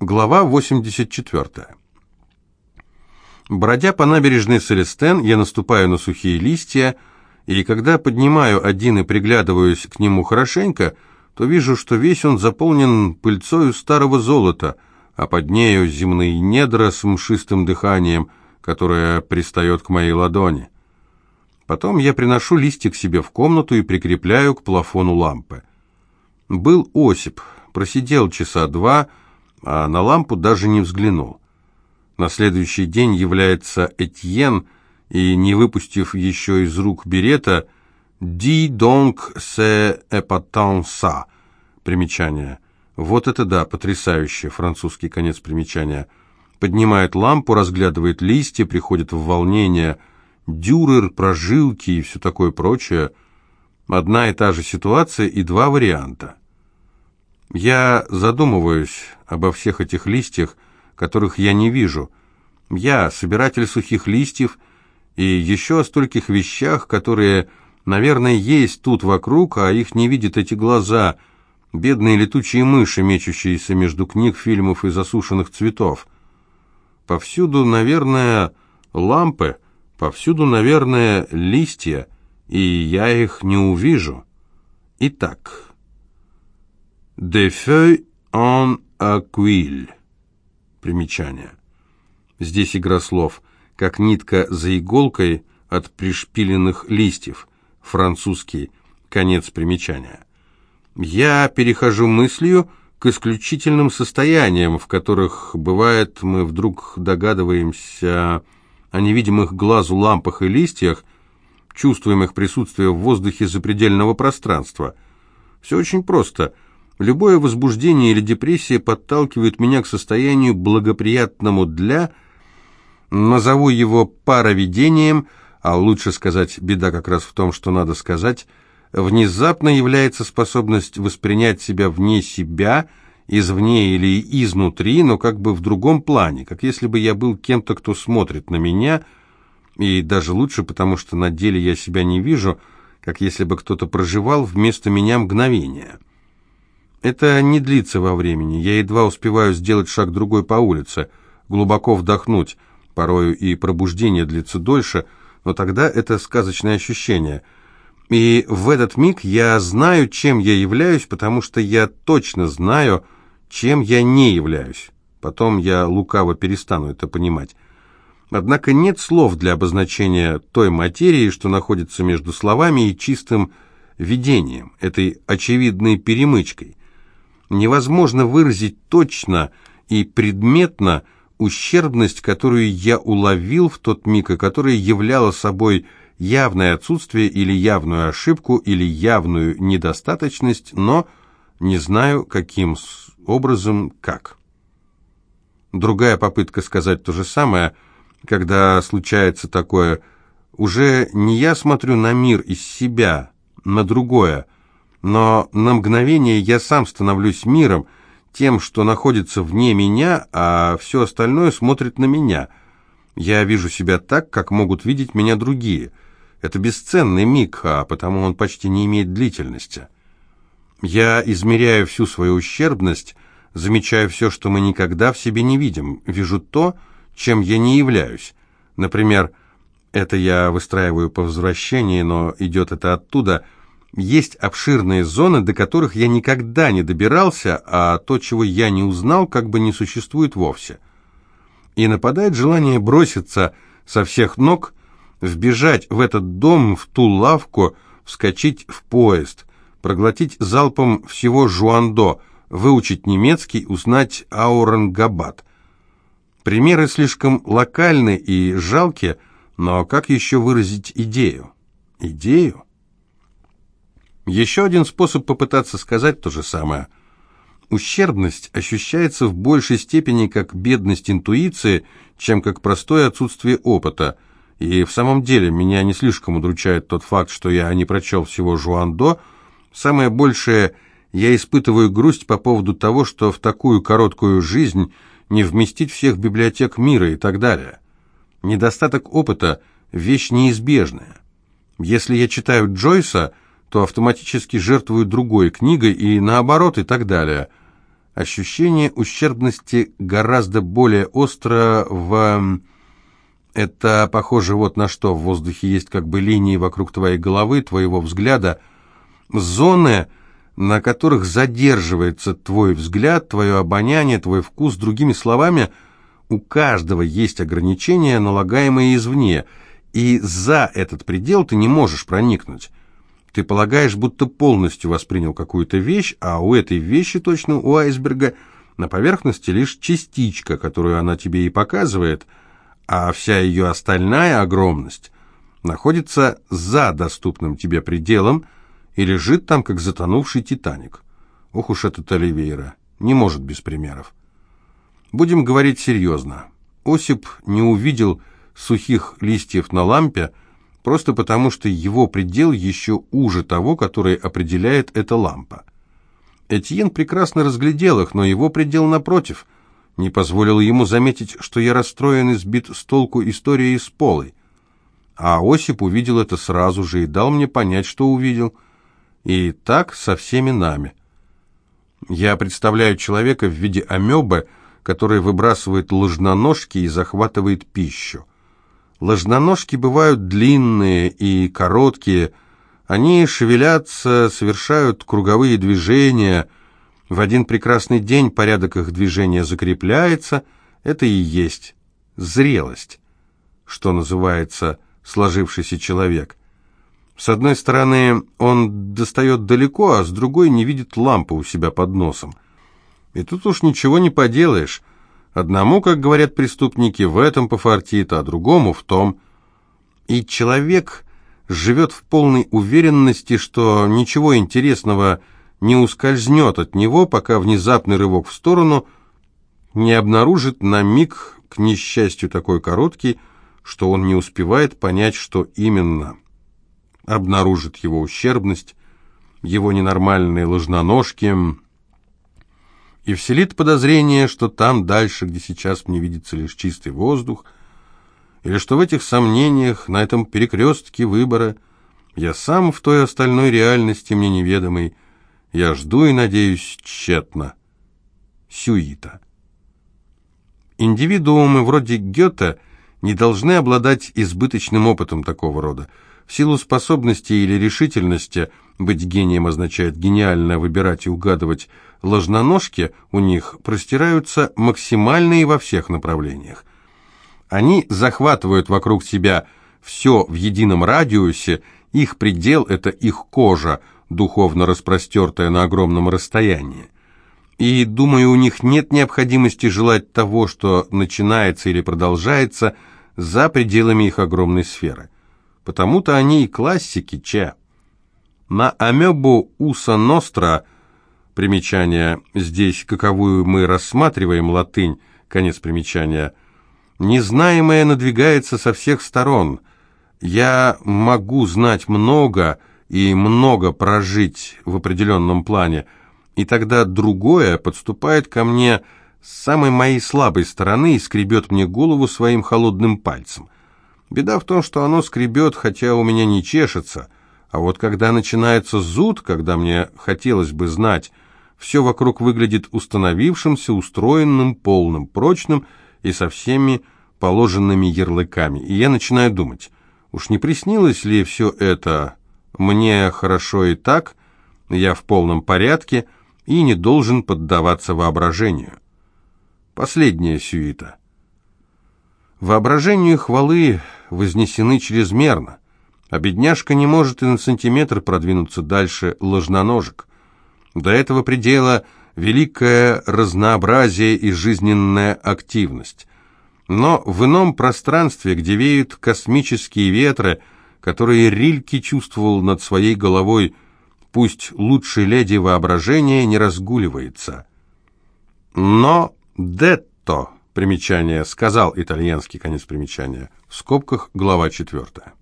Глава 84. Бродя по набережной Селестен, я наступаю на сухие листья, и когда поднимаю один и приглядываюсь к нему хорошенько, то вижу, что весь он заполнен пыльцою старого золота, а под нею земные недра с мшистым дыханием, которое пристает к моей ладони. Потом я приношу листья к себе в комнату и прикрепляю к плафону лампы. Был Осип, просидел часа два, а на лампу даже не взглянул. На следующий день является Этьен и, не выпустив еще из рук берета, «Ди c'est épatant ça» примечание. Вот это да, потрясающе, французский конец примечания. Поднимает лампу, разглядывает листья, приходит в волнение. Дюрер, прожилки и все такое прочее. Одна и та же ситуация и два варианта. Я задумываюсь обо всех этих листьях, которых я не вижу. Я собиратель сухих листьев и еще о стольких вещах, которые, наверное, есть тут вокруг, а их не видят эти глаза, бедные летучие мыши, мечущиеся между книг, фильмов и засушенных цветов. Повсюду, наверное, лампы, повсюду, наверное, листья, и я их не увижу. Итак... «De feuilles en aquile». Примечание. Здесь игра слов. Как нитка за иголкой от пришпиленных листьев. Французский. Конец примечания. Я перехожу мыслью к исключительным состояниям, в которых, бывает, мы вдруг догадываемся о невидимых глазу лампах и листьях, чувствуем их присутствие в воздухе запредельного пространства. Все очень просто – Любое возбуждение или депрессия подталкивает меня к состоянию благоприятному для, назову его пароведением, а лучше сказать, беда как раз в том, что надо сказать, внезапно является способность воспринять себя вне себя, извне или изнутри, но как бы в другом плане, как если бы я был кем-то, кто смотрит на меня, и даже лучше, потому что на деле я себя не вижу, как если бы кто-то проживал вместо меня мгновение. Это не длится во времени. Я едва успеваю сделать шаг другой по улице, глубоко вдохнуть. Порою и пробуждение длится дольше, но тогда это сказочное ощущение. И в этот миг я знаю, чем я являюсь, потому что я точно знаю, чем я не являюсь. Потом я лукаво перестану это понимать. Однако нет слов для обозначения той материи, что находится между словами и чистым видением, этой очевидной перемычкой невозможно выразить точно и предметно ущербность, которую я уловил в тот миг, и которая являла собой явное отсутствие или явную ошибку, или явную недостаточность, но не знаю, каким образом, как. Другая попытка сказать то же самое, когда случается такое, уже не я смотрю на мир из себя, на другое – но на мгновение я сам становлюсь миром, тем, что находится вне меня, а все остальное смотрит на меня. Я вижу себя так, как могут видеть меня другие. Это бесценный миг, а потому он почти не имеет длительности. Я измеряю всю свою ущербность, замечаю все, что мы никогда в себе не видим, вижу то, чем я не являюсь. Например, это я выстраиваю по возвращении, но идет это оттуда – есть обширные зоны, до которых я никогда не добирался, а то, чего я не узнал, как бы не существует вовсе. И нападает желание броситься со всех ног, вбежать в этот дом, в ту лавку, вскочить в поезд, проглотить залпом всего жуандо, выучить немецкий, узнать аурангабад. Примеры слишком локальны и жалки, но как еще выразить идею? Идею? Еще один способ попытаться сказать то же самое. Ущербность ощущается в большей степени как бедность интуиции, чем как простое отсутствие опыта. И в самом деле меня не слишком удручает тот факт, что я не прочел всего Жуандо. Самое большее, я испытываю грусть по поводу того, что в такую короткую жизнь не вместить всех библиотек мира и так далее. Недостаток опыта – вещь неизбежная. Если я читаю Джойса – то автоматически жертвую другой книгой и наоборот и так далее. ощущение ущербности гораздо более остро в... Это похоже вот на что. В воздухе есть как бы линии вокруг твоей головы, твоего взгляда, зоны, на которых задерживается твой взгляд, твое обоняние, твой вкус. Другими словами, у каждого есть ограничения, налагаемые извне, и за этот предел ты не можешь проникнуть. Ты полагаешь, будто полностью воспринял какую-то вещь, а у этой вещи, точно у айсберга, на поверхности лишь частичка, которую она тебе и показывает, а вся ее остальная огромность находится за доступным тебе пределом и лежит там, как затонувший Титаник. Ох уж этот Оливейра, не может без примеров. Будем говорить серьезно. Осип не увидел сухих листьев на лампе, просто потому что его предел еще уже того, который определяет эта лампа. Этьен прекрасно разглядел их, но его предел напротив не позволил ему заметить, что я расстроен и сбит с толку историей с Полой. А Осип увидел это сразу же и дал мне понять, что увидел. И так со всеми нами. Я представляю человека в виде амебы, который выбрасывает ложноножки и захватывает пищу. Ложноножки бывают длинные и короткие. Они шевелятся, совершают круговые движения. В один прекрасный день порядок их движения закрепляется. Это и есть зрелость, что называется сложившийся человек. С одной стороны, он достает далеко, а с другой не видит лампы у себя под носом. И тут уж ничего не поделаешь. Одному, как говорят преступники, в этом пофартит, а другому в том. И человек живет в полной уверенности, что ничего интересного не ускользнет от него, пока внезапный рывок в сторону не обнаружит на миг, к несчастью такой короткий, что он не успевает понять, что именно. Обнаружит его ущербность, его ненормальные ложноножки – и вселит подозрение, что там дальше, где сейчас мне видится лишь чистый воздух, или что в этих сомнениях, на этом перекрестке выбора, я сам в той остальной реальности мне неведомой, я жду и надеюсь тщетно. Сюита. Индивидуумы вроде Гёте не должны обладать избыточным опытом такого рода. В силу способности или решительности быть гением означает гениально выбирать и угадывать ложноножки у них простираются максимальные во всех направлениях. Они захватывают вокруг себя все в едином радиусе, их предел – это их кожа, духовно распростертая на огромном расстоянии. И, думаю, у них нет необходимости желать того, что начинается или продолжается за пределами их огромной сферы. Потому-то они и классики, че. На амебу уса ностра – Примечание. Здесь, каковую мы рассматриваем, латынь, конец примечания. Незнаемое надвигается со всех сторон. Я могу знать много и много прожить в определенном плане, и тогда другое подступает ко мне с самой моей слабой стороны и скребет мне голову своим холодным пальцем. Беда в том, что оно скребет, хотя у меня не чешется, а вот когда начинается зуд, когда мне хотелось бы знать, все вокруг выглядит установившимся, устроенным, полным, прочным и со всеми положенными ярлыками. И я начинаю думать, уж не приснилось ли все это мне хорошо и так, я в полном порядке и не должен поддаваться воображению. Последняя сюита. Воображению хвалы вознесены чрезмерно, а бедняжка не может и на сантиметр продвинуться дальше ложноножек. До этого предела великое разнообразие и жизненная активность. Но в ином пространстве, где веют космические ветры, которые Рильке чувствовал над своей головой, пусть лучшей леди воображения не разгуливается. Но детто, примечание, сказал итальянский конец примечания, в скобках глава четвертая.